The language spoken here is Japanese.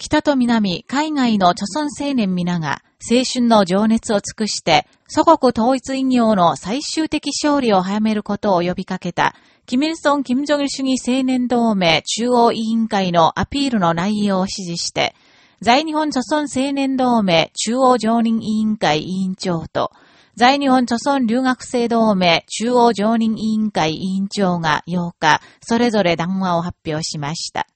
北と南、海外の著村青年皆が青春の情熱を尽くして、祖国統一異業の最終的勝利を早めることを呼びかけた、キミルソン・キム・ジョギル主義青年同盟中央委員会のアピールの内容を指示して、在日本著村青年同盟中央常任委員会委員長と、在日本著村留学生同盟中央常任委員会委員長が8日、それぞれ談話を発表しました。